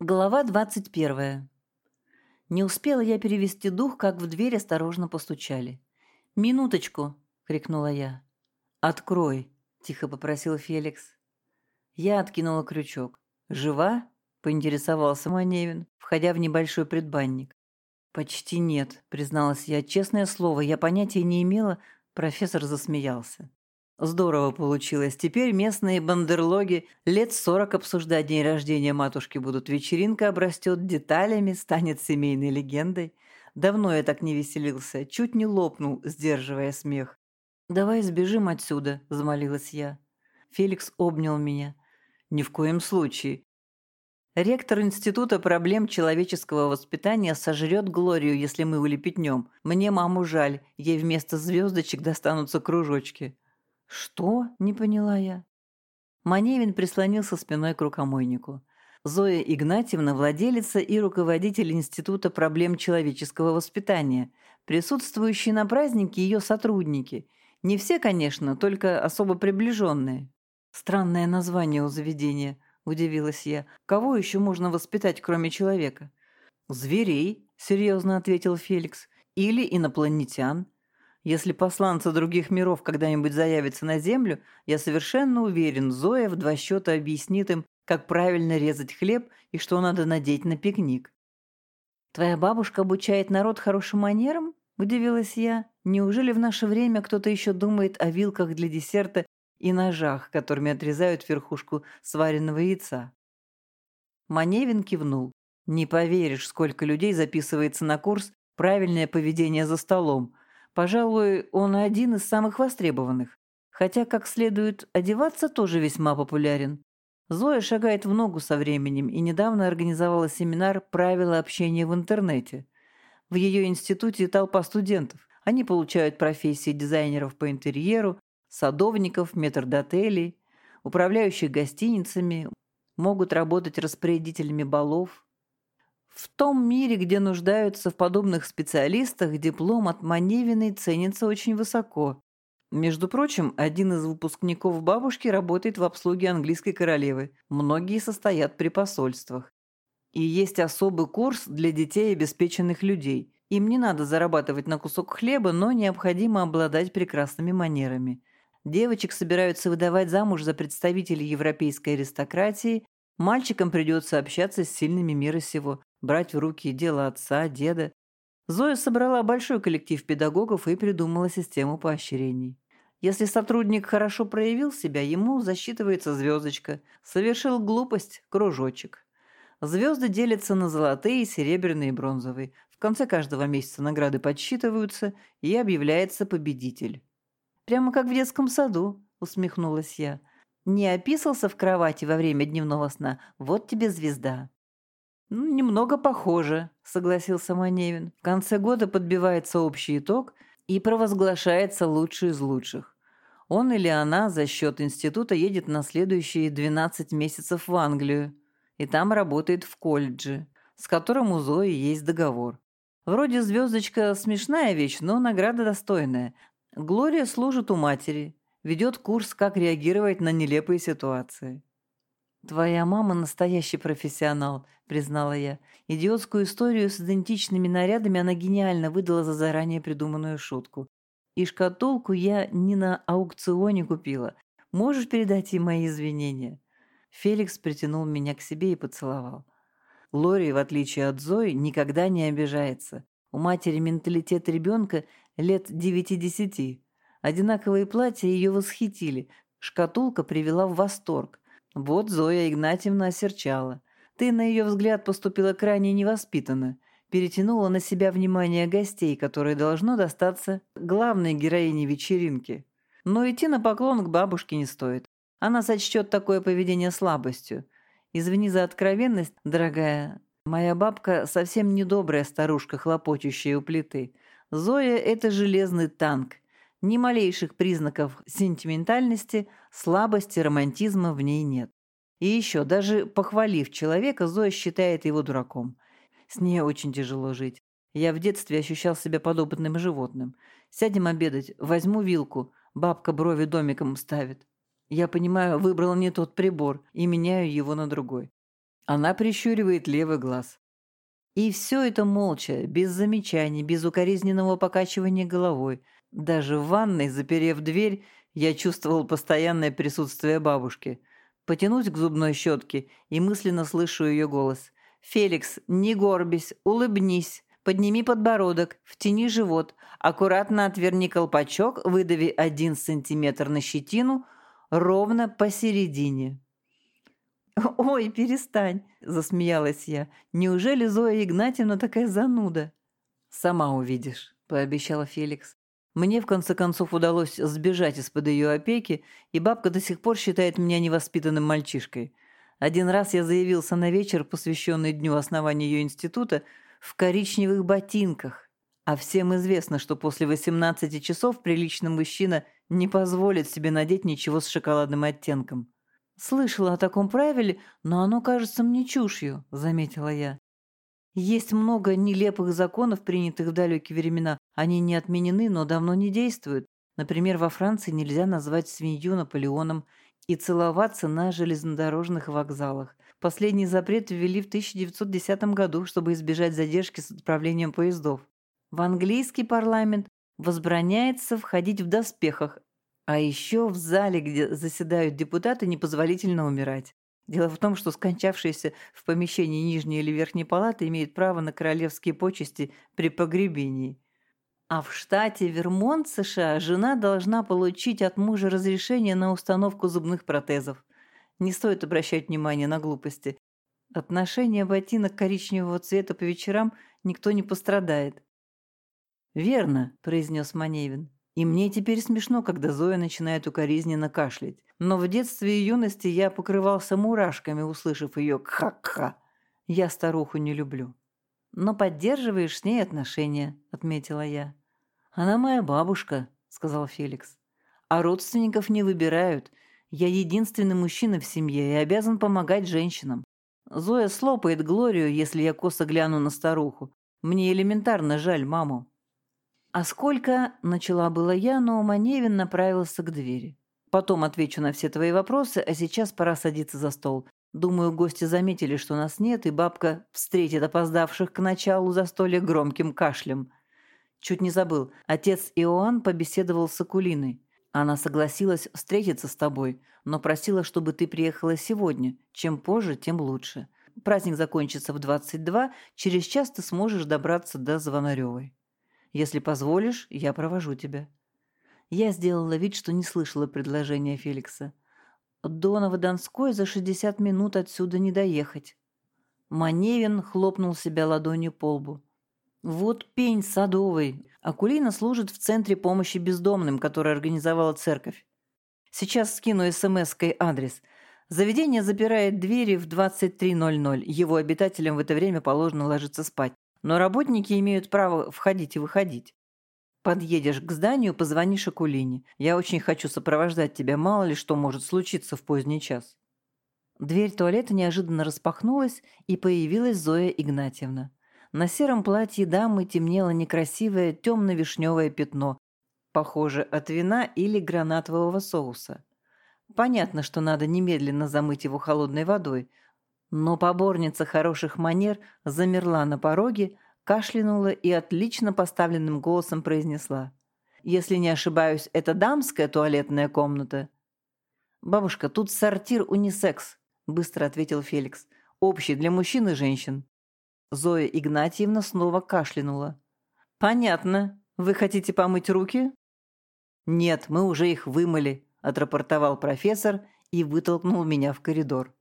Глава двадцать первая. Не успела я перевести дух, как в дверь осторожно постучали. «Минуточку!» — крикнула я. «Открой!» — тихо попросил Феликс. Я откинула крючок. «Жива?» — поинтересовался Маневин, входя в небольшой предбанник. «Почти нет», — призналась я. «Честное слово, я понятия не имела». Профессор засмеялся. Здорово получилось. Теперь местные бандерлоги лет сорок обсуждать день рождения матушки будут. Вечеринка обрастет деталями, станет семейной легендой. Давно я так не веселился. Чуть не лопнул, сдерживая смех. «Давай сбежим отсюда», — взмолилась я. Феликс обнял меня. «Ни в коем случае. Ректор Института проблем человеческого воспитания сожрет Глорию, если мы улепетнем. Мне маму жаль, ей вместо звездочек достанутся кружочки». «Что?» – не поняла я. Маневин прислонился спиной к рукомойнику. Зоя Игнатьевна – владелица и руководитель Института проблем человеческого воспитания. Присутствующие на празднике ее сотрудники. Не все, конечно, только особо приближенные. Странное название у заведения, удивилась я. Кого еще можно воспитать, кроме человека? Зверей, серьезно ответил Феликс. Или инопланетян. Если посланцы других миров когда-нибудь заявятся на Землю, я совершенно уверен, Зоя в два счета объяснит им, как правильно резать хлеб и что надо надеть на пикник. «Твоя бабушка обучает народ хорошим манерам?» – удивилась я. «Неужели в наше время кто-то еще думает о вилках для десерта и ножах, которыми отрезают верхушку сваренного яйца?» Маневин кивнул. «Не поверишь, сколько людей записывается на курс «Правильное поведение за столом», Пожалуй, он один из самых востребованных. Хотя, как следует, одеваться тоже весьма популярен. Зоя шагает в ногу со временем и недавно организовала семинар «Правила общения в интернете». В ее институте толпа студентов. Они получают профессии дизайнеров по интерьеру, садовников, метрдотелей, управляющих гостиницами, могут работать распорядителями балов, в том мире, где нуждаются в подобных специалистах, диплом от Маневиной ценится очень высоко. Между прочим, один из выпускников бабушки работает в обслуге английской королевы. Многие состоят при посольствах. И есть особый курс для детей обеспеченных людей. Им не надо зарабатывать на кусок хлеба, но необходимо обладать прекрасными манерами. Девочек собираются выдавать замуж за представителей европейской аристократии, мальчикам придется общаться с сильными мира сего, брать в руки дело отца, деда. Зоя собрала большой коллектив педагогов и придумала систему поощрений. Если сотрудник хорошо проявил себя, ему засчитывается звездочка. Совершил глупость – кружочек. Звезды делятся на золотые, серебряные и бронзовые. В конце каждого месяца награды подсчитываются, и объявляется победитель. «Прямо как в детском саду», – усмехнулась я. «Не описался в кровати во время дневного сна, вот тебе звезда». «Ну, немного похоже», — согласился Маневин. «В конце года подбивается общий итог и провозглашается лучший из лучших. Он или она за счет института едет на следующие 12 месяцев в Англию и там работает в колледже, с которым у Зои есть договор. Вроде звездочка смешная вещь, но награда достойная. Глория служит у матери, ведет курс, как реагировать на нелепые ситуации. «Твоя мама настоящий профессионал», — признала я. Идиотскую историю с идентичными нарядами она гениально выдала за заранее придуманную шутку. И шкатулку я не на аукционе купила. Можешь передать ей мои извинения?» Феликс притянул меня к себе и поцеловал. Лори, в отличие от Зои, никогда не обижается. У матери менталитет ребенка лет девяти-десяти. Одинаковые платья ее восхитили. Шкатулка привела в восторг. Вот Зоя Игнатьевна осерчала. Ты, на ее взгляд, поступила крайне невоспитанно. Перетянула на себя внимание гостей, которые должно достаться главной героине вечеринки. Но идти на поклон к бабушке не стоит. Она сочтет такое поведение слабостью. Извини за откровенность, дорогая. Моя бабка совсем недобрая старушка, хлопочущая у плиты. Зоя — это железный танк. Ни малейших признаков сентиментальности, слабости, романтизма в ней нет. И еще, даже похвалив человека, Зоя считает его дураком. С ней очень тяжело жить. Я в детстве ощущал себя подопытным животным. Сядем обедать, возьму вилку, бабка брови домиком ставит. Я понимаю, выбрал не тот прибор и меняю его на другой. Она прищуривает левый глаз. И все это молча, без замечаний, без укоризненного покачивания головой. Даже в ванной, заперев дверь, я чувствовал постоянное присутствие бабушки. Потянусь к зубной щетке и мысленно слышу ее голос. «Феликс, не горбись, улыбнись, подними подбородок, втяни живот, аккуратно отверни колпачок, выдави один сантиметр на щетину, ровно посередине». «Ой, перестань!» – засмеялась я. «Неужели Зоя Игнатьевна такая зануда?» «Сама увидишь», – пообещала Феликс. Мне, в конце концов, удалось сбежать из-под ее опеки, и бабка до сих пор считает меня невоспитанным мальчишкой. Один раз я заявился на вечер, посвященный дню основания ее института, в коричневых ботинках. А всем известно, что после 18 часов приличный мужчина не позволит себе надеть ничего с шоколадным оттенком. «Слышала о таком правиле, но оно кажется мне чушью», — заметила я. «Есть много нелепых законов, принятых в далекие времена. Они не отменены, но давно не действуют. Например, во Франции нельзя назвать свинью Наполеоном и целоваться на железнодорожных вокзалах. Последний запрет ввели в 1910 году, чтобы избежать задержки с отправлением поездов. В английский парламент возбраняется входить в доспехах, а еще в зале, где заседают депутаты, непозволительно умирать. Дело в том, что скончавшиеся в помещении нижней или верхней палаты имеют право на королевские почести при погребении. А в штате Вермонт, США, жена должна получить от мужа разрешение на установку зубных протезов. Не стоит обращать внимание на глупости. Отношение ботинок коричневого цвета по вечерам никто не пострадает. «Верно», – произнес Маневин. И мне теперь смешно, когда Зоя начинает укоризненно кашлять. Но в детстве и юности я покрывался мурашками, услышав ее «кха-кха». Я старуху не люблю. «Но поддерживаешь с ней отношения», — отметила я. «Она моя бабушка», — сказал Феликс. «А родственников не выбирают. Я единственный мужчина в семье и обязан помогать женщинам. Зоя слопает Глорию, если я косо гляну на старуху. Мне элементарно жаль маму». «А сколько?» – начала была я, но Маневин направился к двери. «Потом отвечу на все твои вопросы, а сейчас пора садиться за стол. Думаю, гости заметили, что нас нет, и бабка встретит опоздавших к началу застолья громким кашлем. Чуть не забыл. Отец Иоанн побеседовал с Акулиной. Она согласилась встретиться с тобой, но просила, чтобы ты приехала сегодня. Чем позже, тем лучше. Праздник закончится в 22, через час ты сможешь добраться до Звонаревой. Если позволишь, я провожу тебя». Я сделала вид, что не слышала предложения Феликса. До Новодонской за 60 минут отсюда не доехать. Маневин хлопнул себя ладонью по лбу. «Вот пень садовый. Акулина служит в Центре помощи бездомным, который организовала церковь. Сейчас скину смс-кой адрес. Заведение запирает двери в 23.00. Его обитателям в это время положено ложиться спать но работники имеют право входить и выходить. Подъедешь к зданию, позвонишь Акулине. Я очень хочу сопровождать тебя, мало ли что может случиться в поздний час». Дверь туалета неожиданно распахнулась, и появилась Зоя Игнатьевна. На сером платье дамы темнело некрасивое темно-вишневое пятно, похоже, от вина или гранатового соуса. Понятно, что надо немедленно замыть его холодной водой, но поборница хороших манер замерла на пороге, кашлянула и отлично поставленным голосом произнесла. «Если не ошибаюсь, это дамская туалетная комната?» «Бабушка, тут сортир унисекс», — быстро ответил Феликс. «Общий для мужчин и женщин». Зоя Игнатьевна снова кашлянула. «Понятно. Вы хотите помыть руки?» «Нет, мы уже их вымыли», — отрапортовал профессор и вытолкнул меня в коридор.